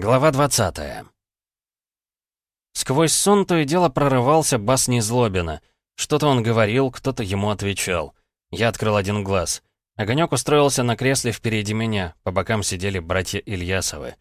Глава 20 Сквозь сон то и дело прорывался бас Незлобина. Что-то он говорил, кто-то ему отвечал. Я открыл один глаз. Огонек устроился на кресле впереди меня, по бокам сидели братья Ильясовы.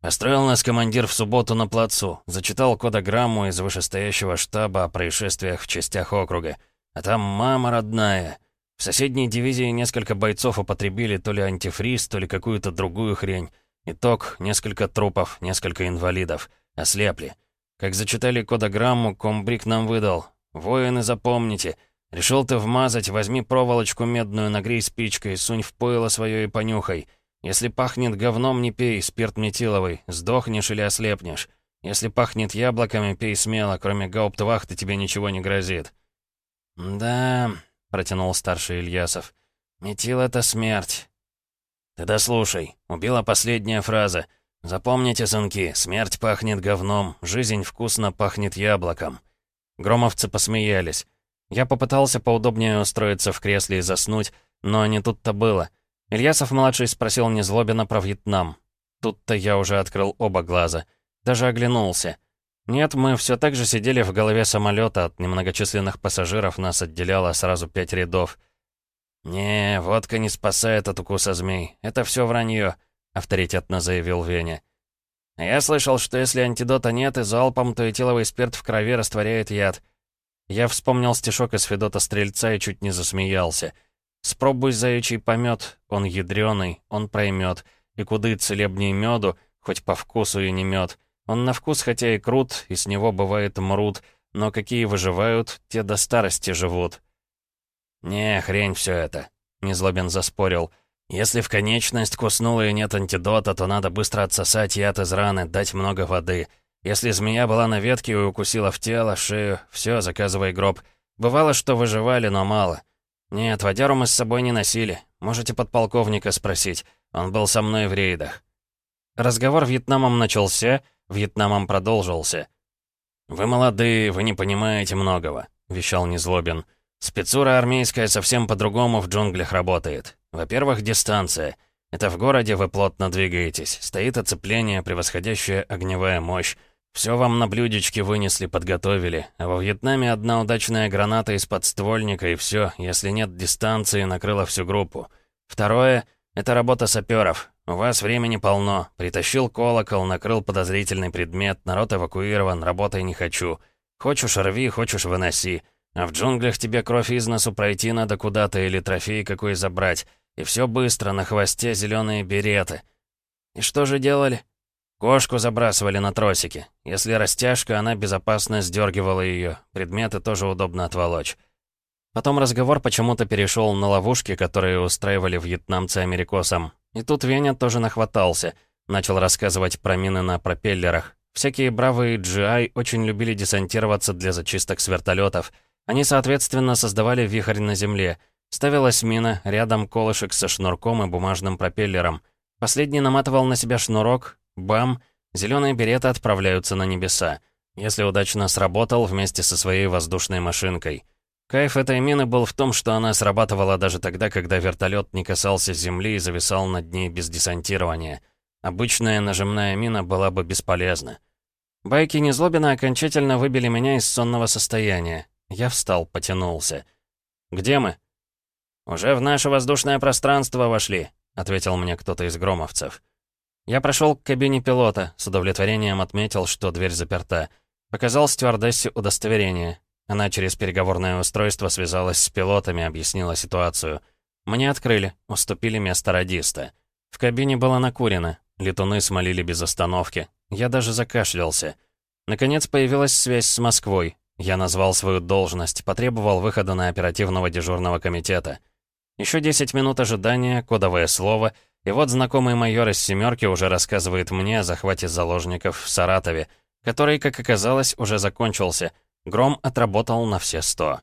Построил нас командир в субботу на плацу, зачитал кодограмму из вышестоящего штаба о происшествиях в частях округа. А там мама родная. В соседней дивизии несколько бойцов употребили то ли антифриз, то ли какую-то другую хрень. Итог — несколько трупов, несколько инвалидов. Ослепли. Как зачитали кодограмму, комбриг нам выдал. «Воины, запомните. Решил ты вмазать, возьми проволочку медную, нагрей спичкой, сунь в пойло свое и понюхай». Если пахнет говном, не пей, спирт метиловый, сдохнешь или ослепнешь. Если пахнет яблоками, пей смело, кроме гауптвахты тебе ничего не грозит». «Да», — протянул старший Ильясов, — «метил — это смерть». «Ты дослушай, убила последняя фраза. Запомните, сынки, смерть пахнет говном, жизнь вкусно пахнет яблоком». Громовцы посмеялись. Я попытался поудобнее устроиться в кресле и заснуть, но не тут-то было — Ильясов-младший спросил Незлобина про Вьетнам. Тут-то я уже открыл оба глаза. Даже оглянулся. Нет, мы все так же сидели в голове самолета, от немногочисленных пассажиров нас отделяло сразу пять рядов. «Не, водка не спасает от укуса змей. Это все вранье», — авторитетно заявил Веня. «Я слышал, что если антидота нет и залпом, то этиловый спирт в крови растворяет яд». Я вспомнил стишок из Федота Стрельца и чуть не засмеялся. Спробуй заячий помет, он ядреный, он проймет, и куды целебней меду, хоть по вкусу и не мед. Он на вкус хотя и крут, и с него бывает мрут, но какие выживают, те до старости живут. «Не, хрень все это», — Незлобин заспорил. «Если в конечность куснула и нет антидота, то надо быстро отсосать яд из раны, дать много воды. Если змея была на ветке и укусила в тело, шею, все, заказывай гроб. Бывало, что выживали, но мало. «Нет, водяру мы с собой не носили. Можете подполковника спросить. Он был со мной в рейдах». Разговор вьетнамом начался, вьетнамом продолжился. «Вы молодые, вы не понимаете многого», — вещал Незлобин. «Спецура армейская совсем по-другому в джунглях работает. Во-первых, дистанция. Это в городе вы плотно двигаетесь. Стоит оцепление, превосходящая огневая мощь. Все вам на блюдечке вынесли, подготовили. А во Вьетнаме одна удачная граната из подствольника, и все, если нет дистанции, накрыла всю группу. Второе — это работа саперов. У вас времени полно. Притащил колокол, накрыл подозрительный предмет, народ эвакуирован, работай не хочу. Хочешь рви, хочешь выноси. А в джунглях тебе кровь из носу пройти надо куда-то или трофей какой забрать. И все быстро, на хвосте зеленые береты. И что же делали? Кошку забрасывали на тросики. Если растяжка, она безопасно сдергивала ее. Предметы тоже удобно отволочь. Потом разговор почему-то перешел на ловушки, которые устраивали вьетнамцы америкосам. И тут Веня тоже нахватался. Начал рассказывать про мины на пропеллерах. Всякие бравые GI очень любили десантироваться для зачисток с вертолетов. Они, соответственно, создавали вихрь на земле. Ставилась мина, рядом колышек со шнурком и бумажным пропеллером. Последний наматывал на себя шнурок, Бам! Зеленые береты отправляются на небеса. Если удачно сработал вместе со своей воздушной машинкой. Кайф этой мины был в том, что она срабатывала даже тогда, когда вертолет не касался земли и зависал над ней без десантирования. Обычная нажимная мина была бы бесполезна. Байки Незлобина окончательно выбили меня из сонного состояния. Я встал, потянулся. «Где мы?» «Уже в наше воздушное пространство вошли», — ответил мне кто-то из громовцев. Я прошел к кабине пилота, с удовлетворением отметил, что дверь заперта. Показал стюардессе удостоверение. Она через переговорное устройство связалась с пилотами, объяснила ситуацию. Мне открыли, уступили место радиста. В кабине было накурено, летуны смолили без остановки. Я даже закашлялся. Наконец появилась связь с Москвой. Я назвал свою должность, потребовал выхода на оперативного дежурного комитета. Еще 10 минут ожидания, кодовое слово — и вот знакомый майор из «семерки» уже рассказывает мне о захвате заложников в Саратове, который, как оказалось, уже закончился. Гром отработал на все сто.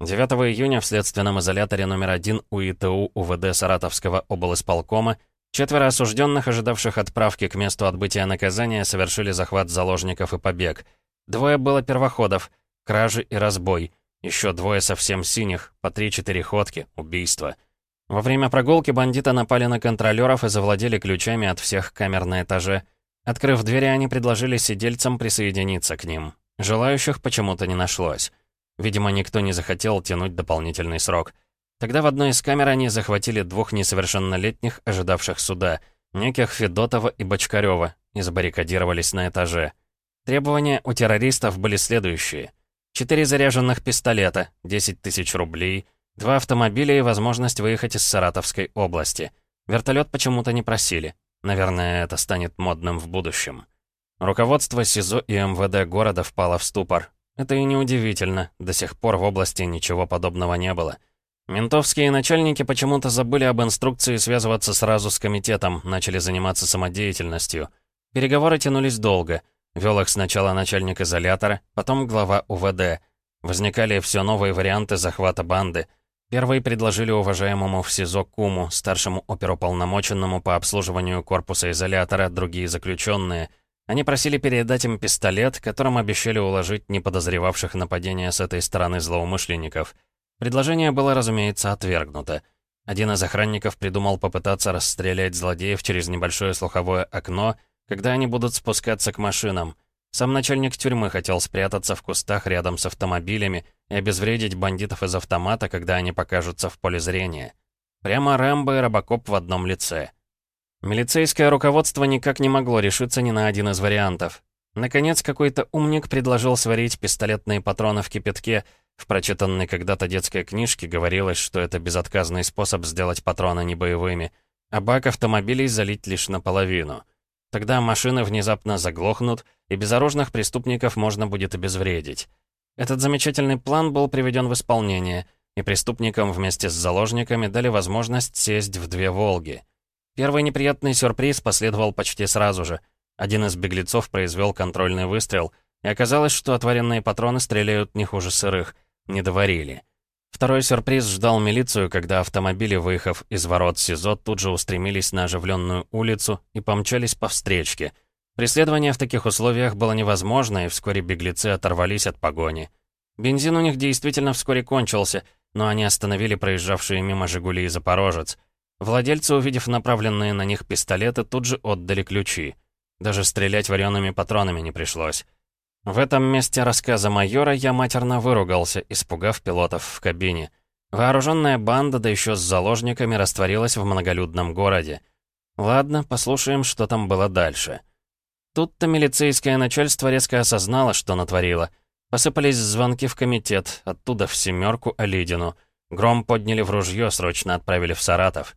9 июня в следственном изоляторе номер один УИТУ УВД Саратовского облсполкома четверо осужденных, ожидавших отправки к месту отбытия наказания, совершили захват заложников и побег. Двое было первоходов, кражи и разбой. Еще двое совсем синих, по три-четыре ходки, убийство. Во время прогулки бандиты напали на контролеров и завладели ключами от всех камер на этаже. Открыв двери, они предложили сидельцам присоединиться к ним. Желающих почему-то не нашлось. Видимо, никто не захотел тянуть дополнительный срок. Тогда в одной из камер они захватили двух несовершеннолетних, ожидавших суда, неких Федотова и Бочкарева, и забаррикадировались на этаже. Требования у террористов были следующие. Четыре заряженных пистолета, 10 тысяч рублей, два автомобиля и возможность выехать из Саратовской области. Вертолет почему-то не просили. Наверное, это станет модным в будущем. Руководство СИЗО и МВД города впало в ступор. Это и неудивительно, до сих пор в области ничего подобного не было. Ментовские начальники почему-то забыли об инструкции связываться сразу с комитетом, начали заниматься самодеятельностью. Переговоры тянулись долго. Вел их сначала начальник изолятора, потом глава УВД. Возникали все новые варианты захвата банды. Первые предложили уважаемому в СИЗО Куму, старшему оперуполномоченному по обслуживанию корпуса изолятора, другие заключенные. Они просили передать им пистолет, которым обещали уложить неподозревавших нападения с этой стороны злоумышленников. Предложение было, разумеется, отвергнуто. Один из охранников придумал попытаться расстрелять злодеев через небольшое слуховое окно, когда они будут спускаться к машинам. Сам начальник тюрьмы хотел спрятаться в кустах рядом с автомобилями и обезвредить бандитов из автомата, когда они покажутся в поле зрения. Прямо Рэмбо и Робокоп в одном лице. Милицейское руководство никак не могло решиться ни на один из вариантов. Наконец, какой-то умник предложил сварить пистолетные патроны в кипятке. В прочитанной когда-то детской книжке говорилось, что это безотказный способ сделать патроны небоевыми, а бак автомобилей залить лишь наполовину. Тогда машины внезапно заглохнут, и безоружных преступников можно будет обезвредить. Этот замечательный план был приведен в исполнение, и преступникам вместе с заложниками дали возможность сесть в две «Волги». Первый неприятный сюрприз последовал почти сразу же. Один из беглецов произвел контрольный выстрел, и оказалось, что отваренные патроны стреляют не хуже сырых, не доварили. Второй сюрприз ждал милицию, когда автомобили, выехав из ворот СИЗО, тут же устремились на оживленную улицу и помчались по встречке — Преследование в таких условиях было невозможно, и вскоре беглецы оторвались от погони. Бензин у них действительно вскоре кончился, но они остановили проезжавшие мимо «Жигули» и «Запорожец». Владельцы, увидев направленные на них пистолеты, тут же отдали ключи. Даже стрелять вареными патронами не пришлось. В этом месте рассказа майора я матерно выругался, испугав пилотов в кабине. Вооруженная банда, да еще с заложниками, растворилась в многолюдном городе. Ладно, послушаем, что там было дальше. Тут-то милицейское начальство резко осознало, что натворило. Посыпались звонки в комитет, оттуда в «семерку» Олидину. Гром подняли в ружье, срочно отправили в Саратов.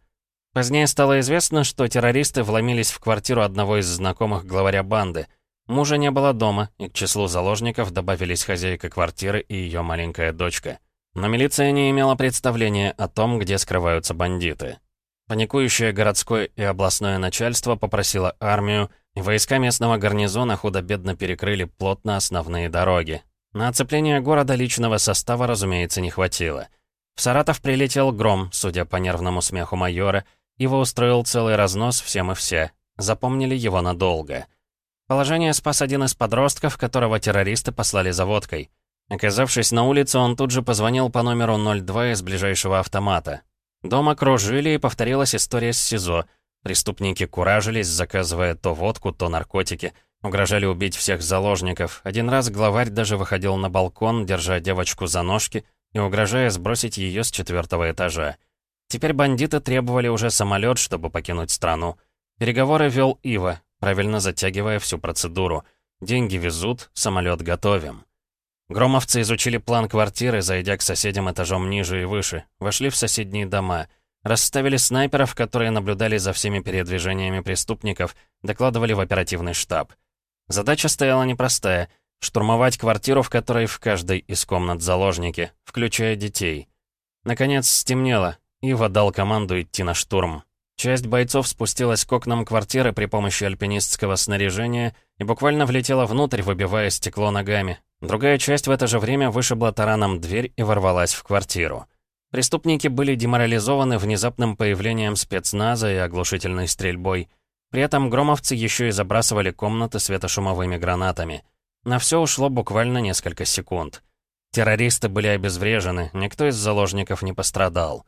Позднее стало известно, что террористы вломились в квартиру одного из знакомых главаря банды. Мужа не было дома, и к числу заложников добавились хозяйка квартиры и ее маленькая дочка. Но милиция не имела представления о том, где скрываются бандиты. Паникующее городское и областное начальство попросило армию, Войска местного гарнизона худо-бедно перекрыли плотно основные дороги. На оцепление города личного состава, разумеется, не хватило. В Саратов прилетел гром, судя по нервному смеху майора, его устроил целый разнос всем и все. Запомнили его надолго. Положение спас один из подростков, которого террористы послали за водкой. Оказавшись на улице, он тут же позвонил по номеру 02 из ближайшего автомата. Дома кружили, и повторилась история с СИЗО — Преступники куражились, заказывая то водку, то наркотики. Угрожали убить всех заложников. Один раз главарь даже выходил на балкон, держа девочку за ножки и угрожая сбросить ее с четвертого этажа. Теперь бандиты требовали уже самолет, чтобы покинуть страну. Переговоры вел Ива, правильно затягивая всю процедуру. Деньги везут, самолет готовим. Громовцы изучили план квартиры, зайдя к соседям этажом ниже и выше. Вошли в соседние дома — Расставили снайперов, которые наблюдали за всеми передвижениями преступников, докладывали в оперативный штаб. Задача стояла непростая — штурмовать квартиру, в которой в каждой из комнат заложники, включая детей. Наконец стемнело, Ива дал команду идти на штурм. Часть бойцов спустилась к окнам квартиры при помощи альпинистского снаряжения и буквально влетела внутрь, выбивая стекло ногами. Другая часть в это же время вышибла тараном дверь и ворвалась в квартиру. Преступники были деморализованы внезапным появлением спецназа и оглушительной стрельбой. При этом громовцы еще и забрасывали комнаты светошумовыми гранатами. На все ушло буквально несколько секунд. Террористы были обезврежены, никто из заложников не пострадал.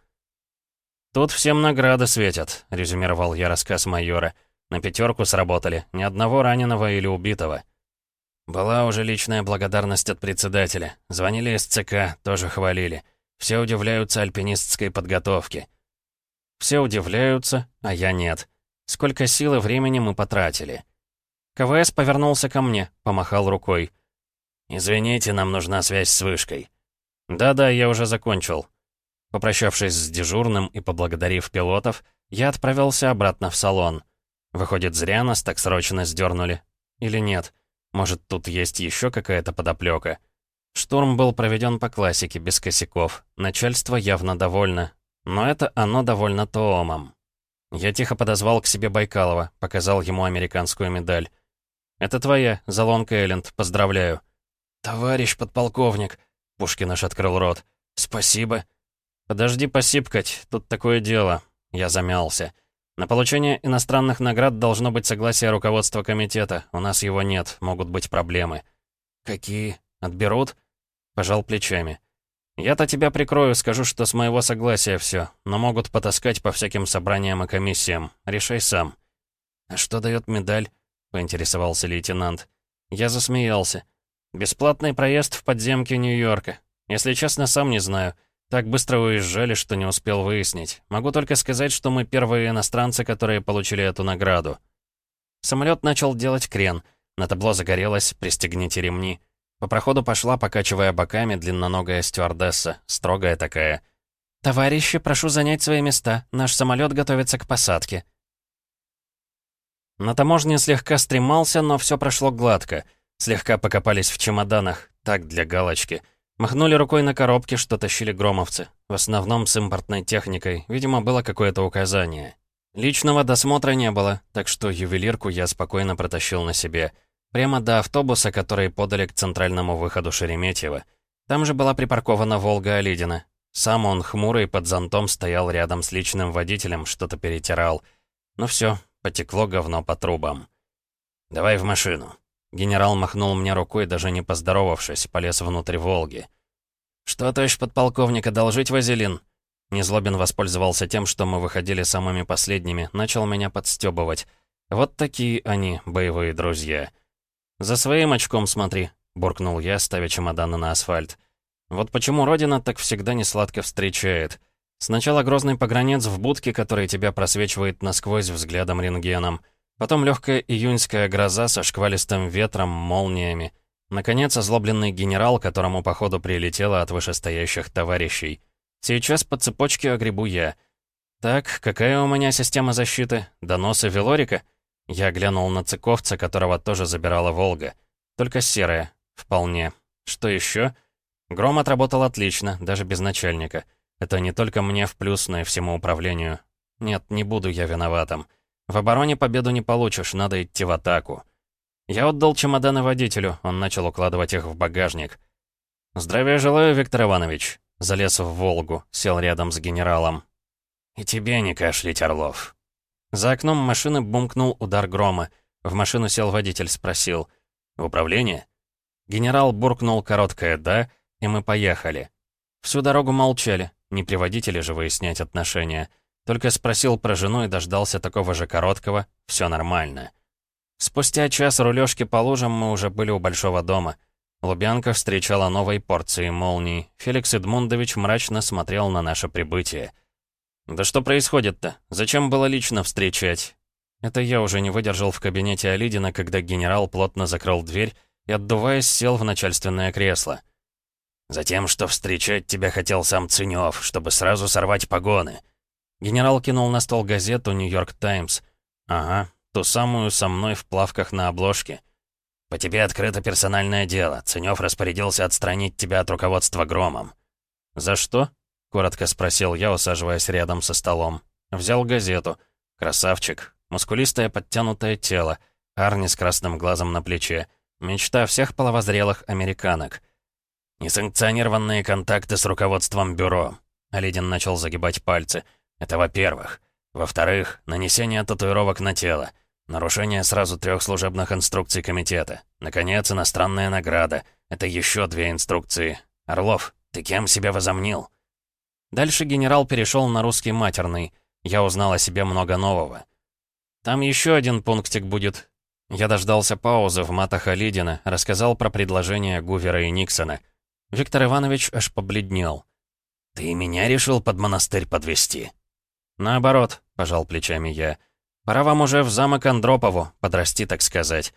«Тут всем награды светят», — резюмировал я рассказ майора. На пятерку сработали, ни одного раненого или убитого. Была уже личная благодарность от председателя. Звонили из ЦК, тоже хвалили. Все удивляются альпинистской подготовке. Все удивляются, а я нет. Сколько сил и времени мы потратили. КВС повернулся ко мне, помахал рукой. «Извините, нам нужна связь с вышкой». «Да-да, я уже закончил». Попрощавшись с дежурным и поблагодарив пилотов, я отправился обратно в салон. Выходит, зря нас так срочно сдернули. Или нет? Может, тут есть еще какая-то подоплека? Штурм был проведен по классике, без косяков. Начальство явно довольно. Но это оно довольно тоомом. Я тихо подозвал к себе Байкалова, показал ему американскую медаль. «Это твоя, Залонка Элленд, поздравляю». «Товарищ подполковник», — Пушкин аж открыл рот. «Спасибо». «Подожди посипкать, тут такое дело». Я замялся. На получение иностранных наград должно быть согласие руководства комитета. У нас его нет, могут быть проблемы. Какие? Отберут? Пожал плечами. Я-то тебя прикрою, скажу, что с моего согласия все, но могут потаскать по всяким собраниям и комиссиям. Решай сам. А что дает медаль? Поинтересовался лейтенант. Я засмеялся. Бесплатный проезд в подземке Нью-Йорка. Если честно, сам не знаю. Так быстро уезжали, что не успел выяснить. Могу только сказать, что мы первые иностранцы, которые получили эту награду. Самолет начал делать крен. На табло загорелось «Пристегните ремни». По проходу пошла, покачивая боками, длинноногая стюардесса, строгая такая. «Товарищи, прошу занять свои места. Наш самолет готовится к посадке». На таможне слегка стремался, но все прошло гладко. Слегка покопались в чемоданах, так для галочки. Махнули рукой на коробки, что тащили громовцы. В основном с импортной техникой. Видимо, было какое-то указание. Личного досмотра не было, так что ювелирку я спокойно протащил на себе. Прямо до автобуса, который подали к центральному выходу Шереметьево. Там же была припаркована «Волга Олидина». Сам он, хмурый, под зонтом стоял рядом с личным водителем, что-то перетирал. Ну все, потекло говно по трубам. «Давай в машину». Генерал махнул мне рукой, даже не поздоровавшись, полез внутрь «Волги». «Что, товарищ подполковник, одолжить вазелин?» Незлобин воспользовался тем, что мы выходили самыми последними, начал меня подстёбывать. Вот такие они, боевые друзья. «За своим очком смотри», — буркнул я, ставя чемоданы на асфальт. «Вот почему Родина так всегда несладко встречает. Сначала грозный погранец в будке, который тебя просвечивает насквозь взглядом рентгеном. Потом легкая июньская гроза со шквалистым ветром, молниями. Наконец, озлобленный генерал, которому, походу, прилетело от вышестоящих товарищей. Сейчас по цепочке огребу я. Так, какая у меня система защиты? Доносы Велорика? Я глянул на цыковца, которого тоже забирала Волга. Только серая. Вполне. Что еще? Гром отработал отлично, даже без начальника. Это не только мне в плюс, но и всему управлению. Нет, не буду я виноватым. В обороне победу не получишь, надо идти в атаку. Я отдал чемоданы водителю, он начал укладывать их в багажник. «Здравия желаю, Виктор Иванович». Залез в «Волгу», сел рядом с генералом. «И тебе не кашлять, Орлов». За окном машины бумкнул удар грома. В машину сел водитель, спросил. «В управление?» Генерал буркнул короткое «да», и мы поехали. Всю дорогу молчали, не при водителе же выяснять отношения. Только спросил про жену и дождался такого же короткого «все нормально». Спустя час рулежки по лужам мы уже были у большого дома. Лубянка встречала новой порцией молний. Феликс Эдмундович мрачно смотрел на наше прибытие. «Да что происходит-то? Зачем было лично встречать?» Это я уже не выдержал в кабинете Алидина, когда генерал плотно закрыл дверь и, отдуваясь, сел в начальственное кресло. «Затем, что встречать тебя хотел сам Ценёв, чтобы сразу сорвать погоны». Генерал кинул на стол газету «Нью-Йорк Таймс». «Ага, Ту самую со мной в плавках на обложке. По тебе открыто персональное дело. Ценёв распорядился отстранить тебя от руководства громом. «За что?» — коротко спросил я, усаживаясь рядом со столом. Взял газету. Красавчик. Мускулистое подтянутое тело. Арни с красным глазом на плече. Мечта всех половозрелых американок. «Несанкционированные контакты с руководством бюро», — Алидин начал загибать пальцы. «Это во-первых. Во-вторых, нанесение татуировок на тело. Нарушение сразу трех служебных инструкций комитета. Наконец, иностранная награда. Это еще две инструкции. Орлов, ты кем себя возомнил? Дальше генерал перешел на русский матерный. Я узнал о себе много нового. Там еще один пунктик будет». Я дождался паузы в матах Алидина, рассказал про предложение Гувера и Никсона. Виктор Иванович аж побледнел. «Ты меня решил под монастырь подвести? «Наоборот», — пожал плечами я. «Пора вам уже в замок Андропову, подрасти, так сказать».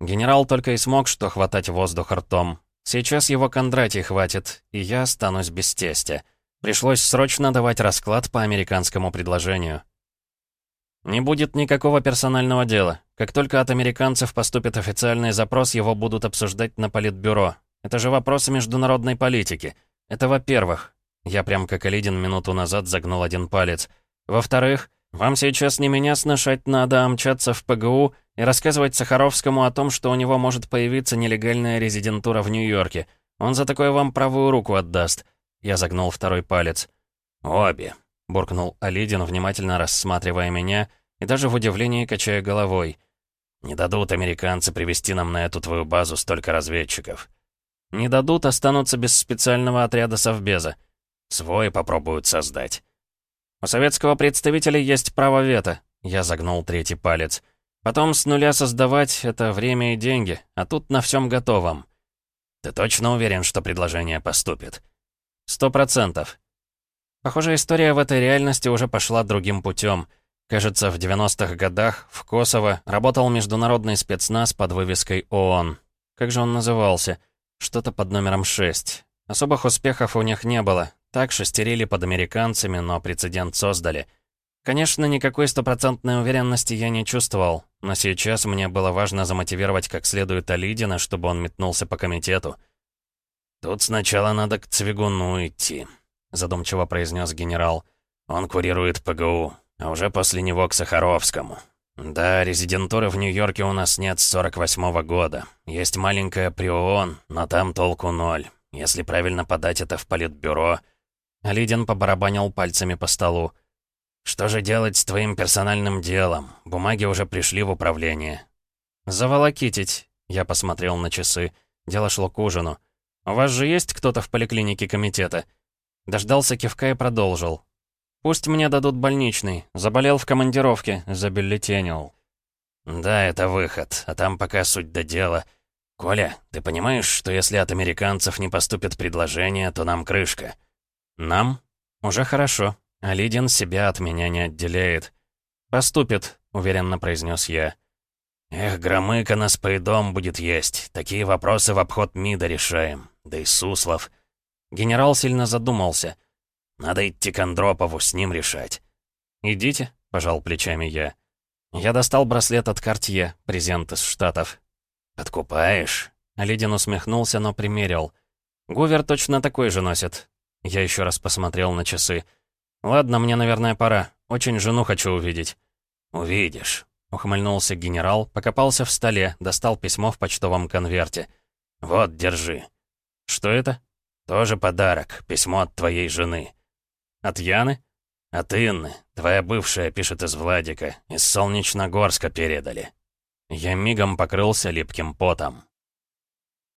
Генерал только и смог что хватать воздух ртом. Сейчас его Кондратий хватит, и я останусь без тестя. Пришлось срочно давать расклад по американскому предложению. Не будет никакого персонального дела. Как только от американцев поступит официальный запрос, его будут обсуждать на политбюро. Это же вопросы международной политики. Это во-первых. Я прям как Алидин минуту назад загнул один палец. Во-вторых, вам сейчас не меня сношать надо, а мчаться в ПГУ и рассказывать Сахаровскому о том, что у него может появиться нелегальная резидентура в Нью-Йорке. Он за такое вам правую руку отдаст. Я загнул второй палец. «Обе», — буркнул Алидин, внимательно рассматривая меня и даже в удивлении качая головой. «Не дадут американцы привести нам на эту твою базу столько разведчиков». «Не дадут, останутся без специального отряда Совбеза. Свой попробуют создать». «У советского представителя есть право вето», — я загнул третий палец. «Потом с нуля создавать — это время и деньги, а тут на всем готовом». «Ты точно уверен, что предложение поступит?» «Сто процентов». Похоже, история в этой реальности уже пошла другим путем. Кажется, в 90-х годах в Косово работал международный спецназ под вывеской ООН. Как же он назывался? Что-то под номером 6. Особых успехов у них не было. Так шестерили под американцами, но прецедент создали. Конечно, никакой стопроцентной уверенности я не чувствовал, но сейчас мне было важно замотивировать как следует Алидина, чтобы он метнулся по комитету. «Тут сначала надо к Цвигуну идти», — задумчиво произнес генерал. «Он курирует ПГУ, а уже после него к Сахаровскому. Да, резидентуры в Нью-Йорке у нас нет с 48-го года. Есть маленькая при ООН, но там толку ноль. Если правильно подать это в политбюро...» Алидин побарабанил пальцами по столу. «Что же делать с твоим персональным делом? Бумаги уже пришли в управление». «Заволокитить», — я посмотрел на часы. Дело шло к ужину. «У вас же есть кто-то в поликлинике комитета?» Дождался кивка и продолжил. «Пусть мне дадут больничный. Заболел в командировке, забюллетенил». «Да, это выход, а там пока суть до дела. Коля, ты понимаешь, что если от американцев не поступит предложение, то нам крышка?» «Нам? Уже хорошо. А Лидин себя от меня не отделяет». «Поступит», — уверенно произнес я. «Эх, Громыка нас по идом будет есть. Такие вопросы в обход МИДа решаем. Да и Суслов». Генерал сильно задумался. «Надо идти к Андропову, с ним решать». «Идите», — пожал плечами я. Я достал браслет от Кортье, презент из Штатов. «Подкупаешь?» Лидин усмехнулся, но примерил. «Гувер точно такой же носит». Я еще раз посмотрел на часы. «Ладно, мне, наверное, пора. Очень жену хочу увидеть». «Увидишь», — ухмыльнулся генерал, покопался в столе, достал письмо в почтовом конверте. «Вот, держи». «Что это?» «Тоже подарок. Письмо от твоей жены». «От Яны?» «От Инны. Твоя бывшая пишет из Владика. Из Солнечногорска передали». Я мигом покрылся липким потом.